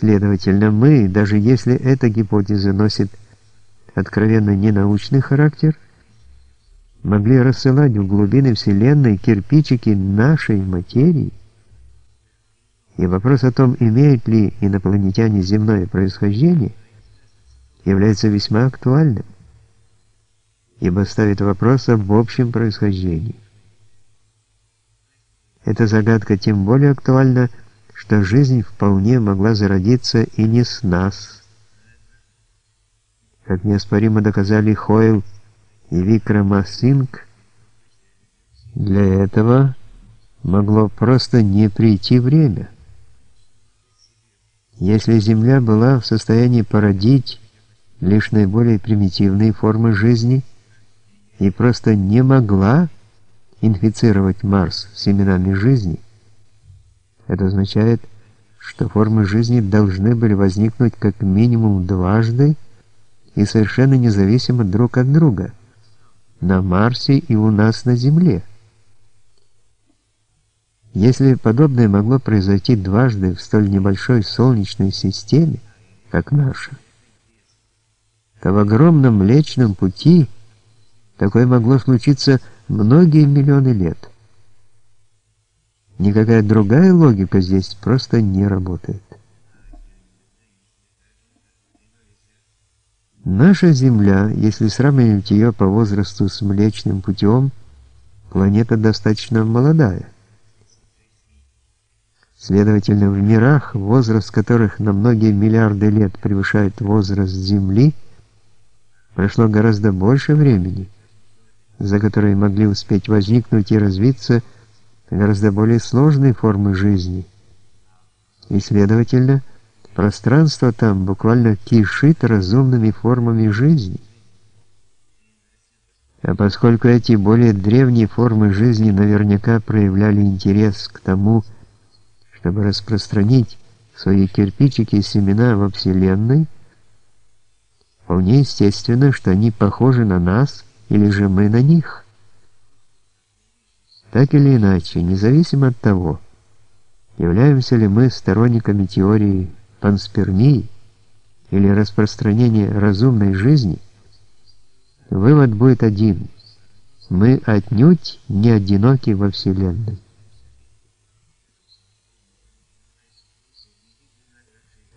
Следовательно, мы, даже если эта гипотеза носит откровенно ненаучный характер, могли рассылать в глубины Вселенной кирпичики нашей материи, и вопрос о том, имеют ли инопланетяне земное происхождение, является весьма актуальным, ибо ставит вопрос об общем происхождении. Эта загадка тем более актуальна, что жизнь вполне могла зародиться и не с нас. Как неоспоримо доказали Хойл и Викрамасинг, для этого могло просто не прийти время. Если Земля была в состоянии породить лишь наиболее примитивные формы жизни и просто не могла инфицировать Марс семенами жизни, это означает, что формы жизни должны были возникнуть как минимум дважды и совершенно независимо друг от друга на Марсе и у нас на Земле. Если подобное могло произойти дважды в столь небольшой солнечной системе, как наша, то в огромном Млечном Пути такое могло случиться многие миллионы лет. Никакая другая логика здесь просто не работает. Наша Земля, если сравнивать ее по возрасту с Млечным Путем, планета достаточно молодая. Следовательно, в мирах, возраст которых на многие миллиарды лет превышает возраст Земли, прошло гораздо больше времени, за которое могли успеть возникнуть и развиться гораздо более сложные формы жизни. И, следовательно, пространство там буквально кишит разумными формами жизни. А поскольку эти более древние формы жизни наверняка проявляли интерес к тому, что чтобы распространить свои кирпичики и семена во Вселенной, вполне естественно, что они похожи на нас или же мы на них. Так или иначе, независимо от того, являемся ли мы сторонниками теории панспермии или распространения разумной жизни, вывод будет один – мы отнюдь не одиноки во Вселенной.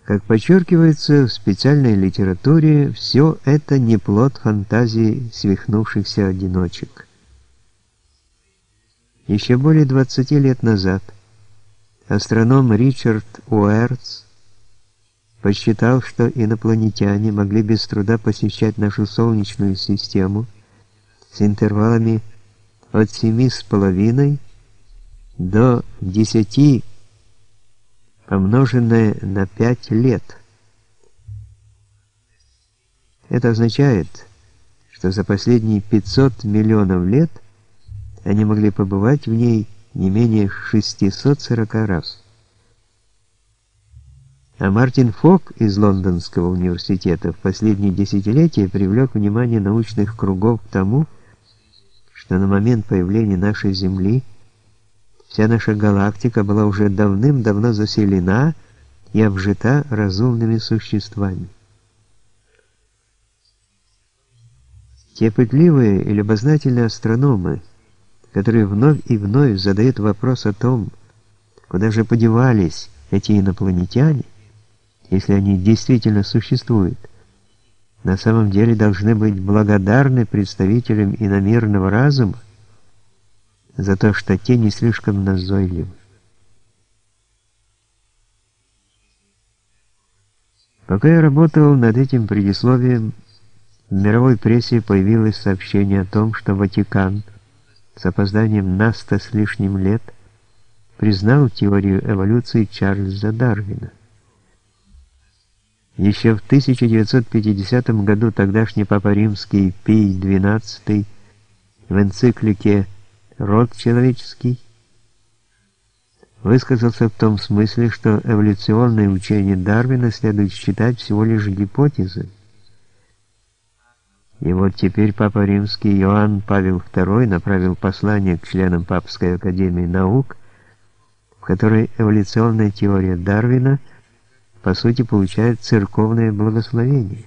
Как подчеркивается в специальной литературе, все это не плод фантазии свихнувшихся одиночек. Еще более 20 лет назад астроном Ричард Уэртс посчитал, что инопланетяне могли без труда посещать нашу Солнечную систему с интервалами от 7,5 до 10 помноженное на 5 лет. Это означает, что за последние 500 миллионов лет они могли побывать в ней не менее 640 раз. А Мартин Фок из Лондонского университета в последние десятилетия привлек внимание научных кругов к тому, что на момент появления нашей Земли – Вся наша галактика была уже давным-давно заселена и обжита разумными существами. Те пытливые и любознательные астрономы, которые вновь и вновь задают вопрос о том, куда же подевались эти инопланетяне, если они действительно существуют, на самом деле должны быть благодарны представителям иномирного разума, за то, что те не слишком назойливы. Пока я работал над этим предисловием, в мировой прессе появилось сообщение о том, что Ватикан с опозданием на сто с лишним лет признал теорию эволюции Чарльза Дарвина. Еще в 1950 году тогдашний Папа Римский Пий XII в энциклике род человеческий, высказался в том смысле, что эволюционное учение Дарвина следует считать всего лишь гипотезой. И вот теперь Папа Римский Иоанн Павел II направил послание к членам Папской Академии Наук, в которой эволюционная теория Дарвина по сути получает церковное благословение.